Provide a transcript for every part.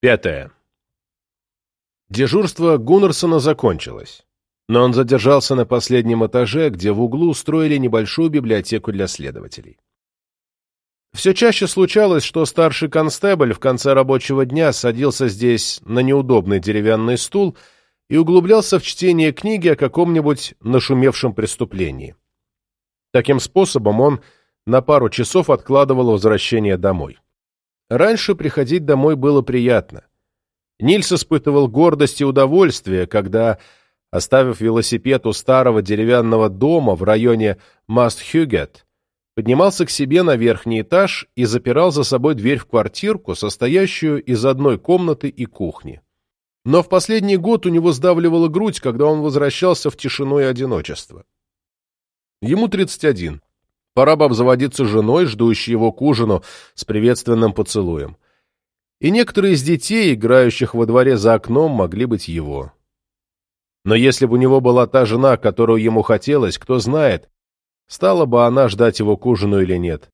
Пятое. Дежурство Гуннерсона закончилось, но он задержался на последнем этаже, где в углу устроили небольшую библиотеку для следователей. Все чаще случалось, что старший констебль в конце рабочего дня садился здесь на неудобный деревянный стул и углублялся в чтение книги о каком-нибудь нашумевшем преступлении. Таким способом он на пару часов откладывал возвращение домой. Раньше приходить домой было приятно. Нильс испытывал гордость и удовольствие, когда, оставив велосипед у старого деревянного дома в районе Маст-Хюгет, поднимался к себе на верхний этаж и запирал за собой дверь в квартирку, состоящую из одной комнаты и кухни. Но в последний год у него сдавливала грудь, когда он возвращался в тишину и одиночество. Ему 31. Пора бы обзаводиться женой, ждущей его к ужину с приветственным поцелуем. И некоторые из детей, играющих во дворе за окном, могли быть его. Но если бы у него была та жена, которую ему хотелось, кто знает, стала бы она ждать его к ужину или нет.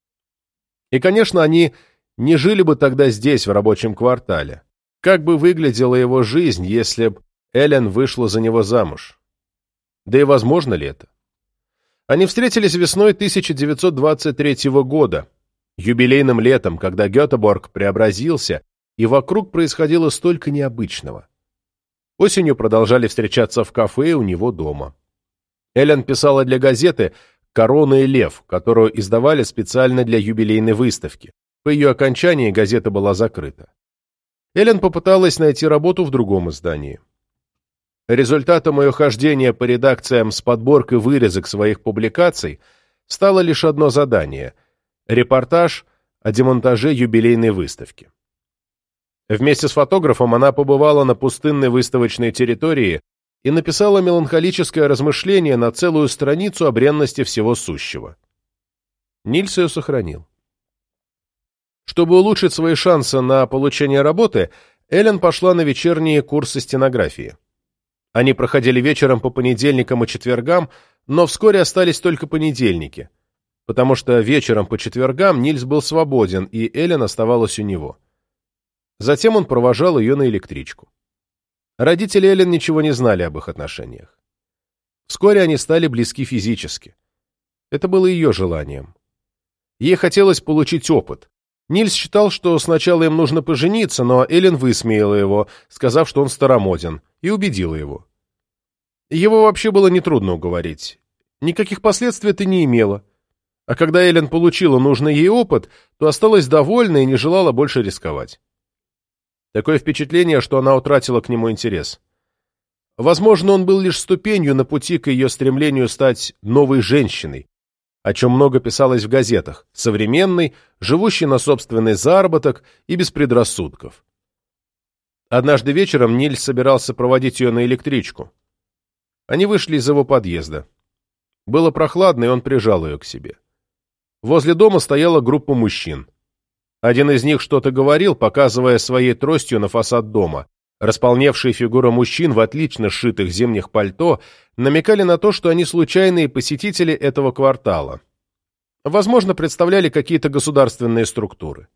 И, конечно, они не жили бы тогда здесь, в рабочем квартале. Как бы выглядела его жизнь, если б Эллен вышла за него замуж? Да и возможно ли это? Они встретились весной 1923 года, юбилейным летом, когда Гетеборг преобразился, и вокруг происходило столько необычного. Осенью продолжали встречаться в кафе у него дома. Эллен писала для газеты «Корона и лев», которую издавали специально для юбилейной выставки. По ее окончании газета была закрыта. Эллен попыталась найти работу в другом издании. Результатом ее хождения по редакциям с подборкой вырезок своих публикаций стало лишь одно задание – репортаж о демонтаже юбилейной выставки. Вместе с фотографом она побывала на пустынной выставочной территории и написала меланхолическое размышление на целую страницу о бренности всего сущего. Нильс ее сохранил. Чтобы улучшить свои шансы на получение работы, Эллен пошла на вечерние курсы стенографии. Они проходили вечером по понедельникам и четвергам, но вскоре остались только понедельники, потому что вечером по четвергам Нильс был свободен, и Эллен оставалась у него. Затем он провожал ее на электричку. Родители Эллен ничего не знали об их отношениях. Вскоре они стали близки физически. Это было ее желанием. Ей хотелось получить опыт. Нильс считал, что сначала им нужно пожениться, но Эллен высмеяла его, сказав, что он старомоден, и убедила его. Его вообще было нетрудно уговорить. Никаких последствий это не имело. А когда Эллен получила нужный ей опыт, то осталась довольна и не желала больше рисковать. Такое впечатление, что она утратила к нему интерес. Возможно, он был лишь ступенью на пути к ее стремлению стать новой женщиной, о чем много писалось в газетах, современной, живущей на собственный заработок и без предрассудков. Однажды вечером Нильс собирался проводить ее на электричку. Они вышли из его подъезда. Было прохладно, и он прижал ее к себе. Возле дома стояла группа мужчин. Один из них что-то говорил, показывая своей тростью на фасад дома. Располневшие фигуры мужчин в отлично сшитых зимних пальто намекали на то, что они случайные посетители этого квартала. Возможно, представляли какие-то государственные структуры.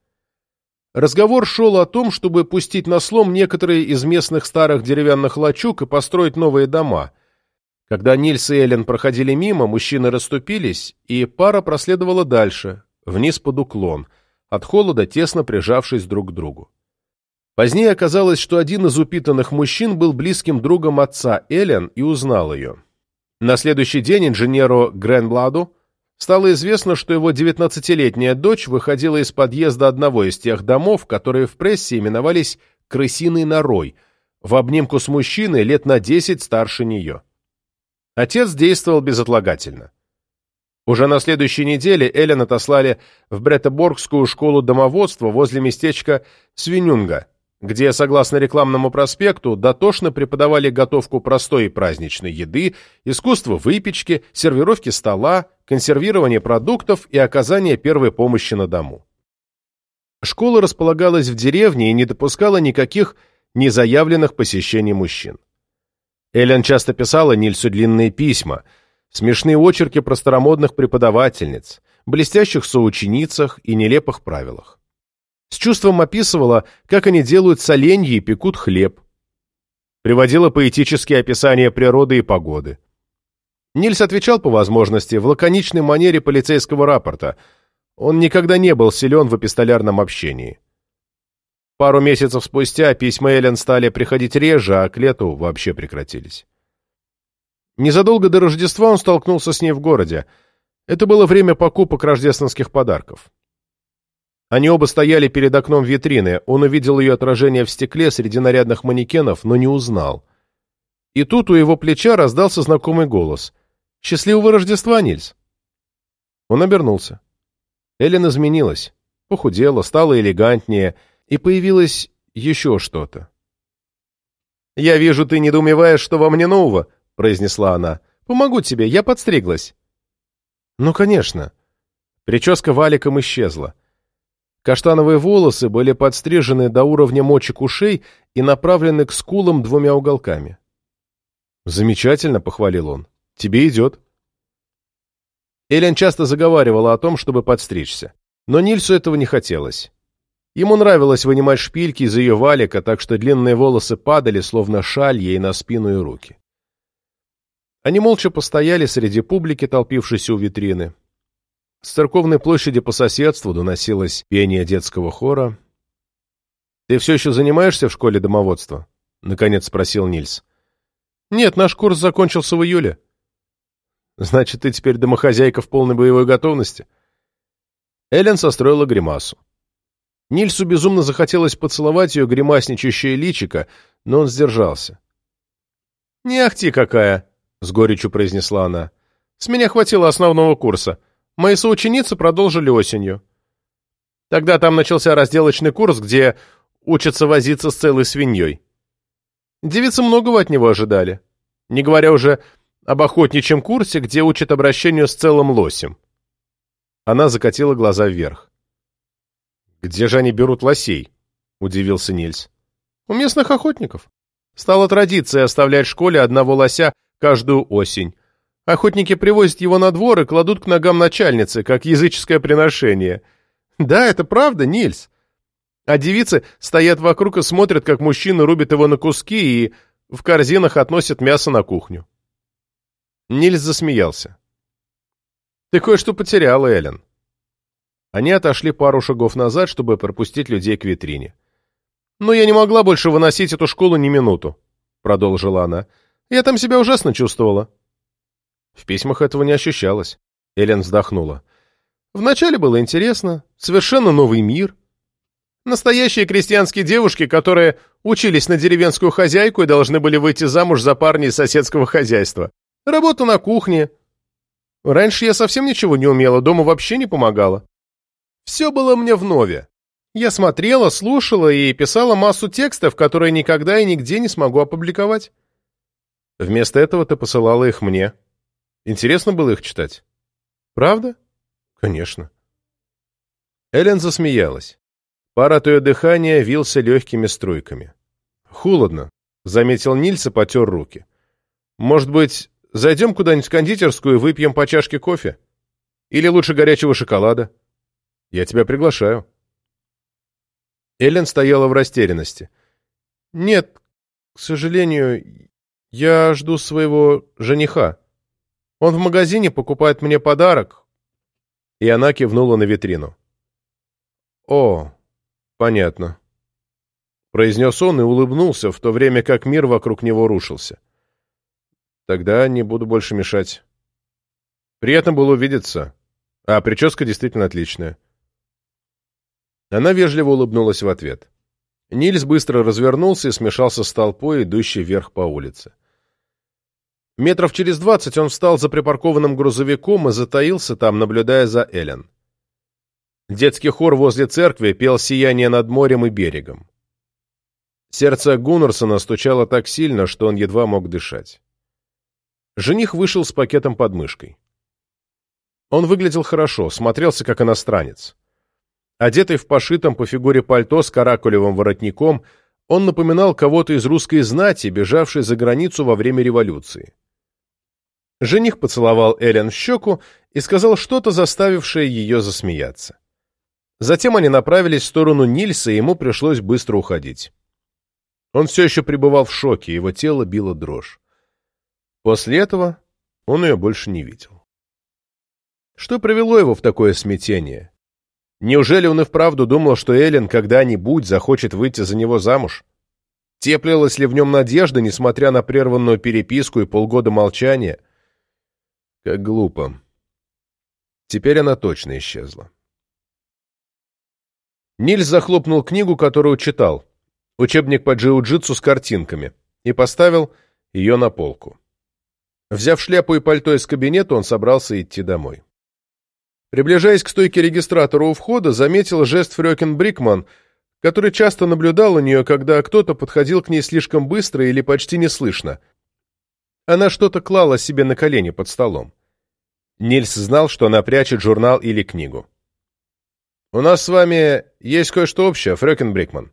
Разговор шел о том, чтобы пустить на слом некоторые из местных старых деревянных лачуг и построить новые дома. Когда Нильс и Эллен проходили мимо, мужчины расступились, и пара проследовала дальше, вниз под уклон – от холода тесно прижавшись друг к другу. Позднее оказалось, что один из упитанных мужчин был близким другом отца Эллен и узнал ее. На следующий день инженеру Гренбладу стало известно, что его 19-летняя дочь выходила из подъезда одного из тех домов, которые в прессе именовались «крысиной норой», в обнимку с мужчиной лет на 10 старше нее. Отец действовал безотлагательно. Уже на следующей неделе Эллен отослали в Бретеборгскую школу домоводства возле местечка Свинюнга, где, согласно рекламному проспекту, дотошно преподавали готовку простой и праздничной еды, искусство выпечки, сервировки стола, консервирование продуктов и оказание первой помощи на дому. Школа располагалась в деревне и не допускала никаких незаявленных посещений мужчин. Эллен часто писала Нильсу длинные письма – смешные очерки про старомодных преподавательниц, блестящих соученицах и нелепых правилах. С чувством описывала, как они делают соленья и пекут хлеб. Приводила поэтические описания природы и погоды. Нильс отвечал по возможности в лаконичной манере полицейского рапорта. Он никогда не был силен в эпистолярном общении. Пару месяцев спустя письма Эллен стали приходить реже, а к лету вообще прекратились. Незадолго до Рождества он столкнулся с ней в городе. Это было время покупок рождественских подарков. Они оба стояли перед окном витрины, он увидел ее отражение в стекле среди нарядных манекенов, но не узнал. И тут у его плеча раздался знакомый голос. «Счастливого Рождества, Нильс!» Он обернулся. Эллен изменилась, похудела, стала элегантнее, и появилось еще что-то. «Я вижу, ты недоумеваешь, что во мне нового», — произнесла она. «Помогу тебе, я подстриглась». «Ну, конечно». Прическа валиком исчезла. Каштановые волосы были подстрижены до уровня мочек ушей и направлены к скулам двумя уголками. «Замечательно», — похвалил он. «Тебе идет». Элен часто заговаривала о том, чтобы подстричься. Но Нильсу этого не хотелось. Ему нравилось вынимать шпильки из ее валика, так что длинные волосы падали, словно шаль ей на спину и руки. Они молча постояли среди публики, толпившейся у витрины. С церковной площади по соседству доносилось пение детского хора. «Ты все еще занимаешься в школе домоводства?» — наконец спросил Нильс. «Нет, наш курс закончился в июле». «Значит, ты теперь домохозяйка в полной боевой готовности?» Эллен состроила гримасу. Нильсу безумно захотелось поцеловать ее гримасничающее личико, но он сдержался. «Не ахти какая!» — с горечью произнесла она. «С меня хватило основного курса. Мои соученицы продолжили осенью. Тогда там начался разделочный курс, где учатся возиться с целой свиньей. Девицы многого от него ожидали, не говоря уже об охотничьем курсе, где учат обращению с целым лосем. Она закатила глаза вверх. «Где же они берут лосей?» — удивился Нильс. «У местных охотников. Стала традицией оставлять в школе одного лося каждую осень. Охотники привозят его на двор и кладут к ногам начальницы, как языческое приношение. Да, это правда, Нильс. А девицы стоят вокруг и смотрят, как мужчины рубят его на куски и в корзинах относят мясо на кухню. Нильс засмеялся. «Ты кое-что потеряла, Эллен». Они отошли пару шагов назад, чтобы пропустить людей к витрине. «Но я не могла больше выносить эту школу ни минуту», — продолжила она. «Я там себя ужасно чувствовала. В письмах этого не ощущалось. Элен вздохнула. Вначале было интересно. Совершенно новый мир. Настоящие крестьянские девушки, которые учились на деревенскую хозяйку и должны были выйти замуж за парня из соседского хозяйства. Работа на кухне. Раньше я совсем ничего не умела, дома вообще не помогала. Все было мне вновь. Я смотрела, слушала и писала массу текстов, которые никогда и нигде не смогу опубликовать. Вместо этого ты посылала их мне. Интересно было их читать? Правда? Конечно. Эллен засмеялась. Пар от ее дыхания вился легкими струйками. «Холодно», — заметил Нильс и потер руки. «Может быть, зайдем куда-нибудь в кондитерскую и выпьем по чашке кофе? Или лучше горячего шоколада? Я тебя приглашаю». Эллен стояла в растерянности. «Нет, к сожалению, я жду своего жениха». Он в магазине покупает мне подарок». И она кивнула на витрину. «О, понятно», — произнес он и улыбнулся, в то время как мир вокруг него рушился. «Тогда не буду больше мешать. Приятно было увидеться. А прическа действительно отличная». Она вежливо улыбнулась в ответ. Нильс быстро развернулся и смешался с толпой, идущей вверх по улице. Метров через двадцать он встал за припаркованным грузовиком и затаился там, наблюдая за Эллен. Детский хор возле церкви пел «Сияние над морем и берегом». Сердце Гуннерсона стучало так сильно, что он едва мог дышать. Жених вышел с пакетом под мышкой. Он выглядел хорошо, смотрелся как иностранец. Одетый в пошитом по фигуре пальто с каракулевым воротником, он напоминал кого-то из русской знати, бежавшей за границу во время революции. Жених поцеловал Эллен в щеку и сказал что-то, заставившее ее засмеяться. Затем они направились в сторону Нильса, и ему пришлось быстро уходить. Он все еще пребывал в шоке, его тело било дрожь. После этого он ее больше не видел. Что привело его в такое смятение? Неужели он и вправду думал, что Эллен когда-нибудь захочет выйти за него замуж? Теплилась ли в нем надежда, несмотря на прерванную переписку и полгода молчания? Как глупо. Теперь она точно исчезла. Нильс захлопнул книгу, которую читал, учебник по джиу-джитсу с картинками, и поставил ее на полку. Взяв шляпу и пальто из кабинета, он собрался идти домой. Приближаясь к стойке регистратора у входа, заметил жест Фрёкин Брикман, который часто наблюдал у нее, когда кто-то подходил к ней слишком быстро или почти неслышно. Она что-то клала себе на колени под столом. Нильс знал, что она прячет журнал или книгу. «У нас с вами есть кое-что общее, Фрёкин Брикман».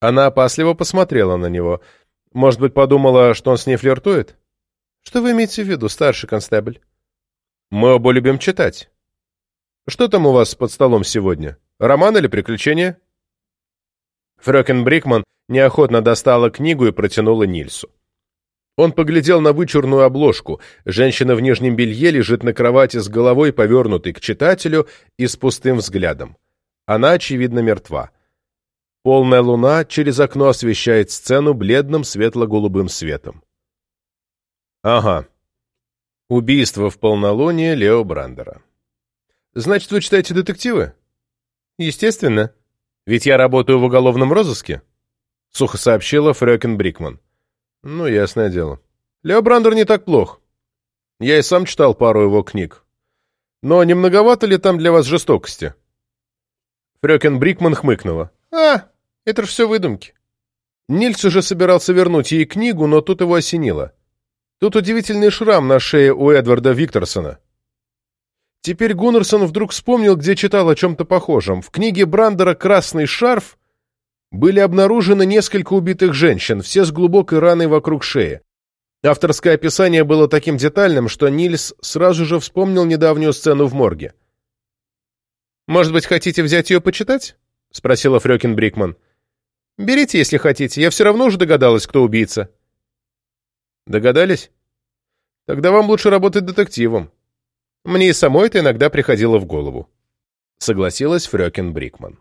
Она опасливо посмотрела на него. Может быть, подумала, что он с ней флиртует? «Что вы имеете в виду, старший констебль?» Мы оба любим читать. Что там у вас под столом сегодня? Роман или приключения?» Фрёкен Брикман неохотно достала книгу и протянула Нильсу. Он поглядел на вычурную обложку. Женщина в нижнем белье лежит на кровати с головой, повернутой к читателю и с пустым взглядом. Она, очевидно, мертва. Полная луна через окно освещает сцену бледным светло-голубым светом. «Ага», Убийство в полнолуние Лео Брандера. Значит, вы читаете детективы? Естественно. Ведь я работаю в уголовном розыске. Сухо сообщила Фрёкен Брикман. Ну, ясное дело. Лео Брандер не так плох. Я и сам читал пару его книг. Но не многовато ли там для вас жестокости? Фрёкен Брикман хмыкнула. А, это ж все выдумки. Нильс уже собирался вернуть ей книгу, но тут его осенило. Тут удивительный шрам на шее у Эдварда Викторсона. Теперь Гуннерсон вдруг вспомнил, где читал о чем-то похожем. В книге Брандера «Красный шарф» были обнаружены несколько убитых женщин, все с глубокой раной вокруг шеи. Авторское описание было таким детальным, что Нильс сразу же вспомнил недавнюю сцену в морге. «Может быть, хотите взять ее почитать?» — спросила Фрёкин Брикман. «Берите, если хотите. Я все равно уже догадалась, кто убийца». Догадались? Тогда вам лучше работать детективом. Мне и самой это иногда приходило в голову. Согласилась Фрёкин Брикман.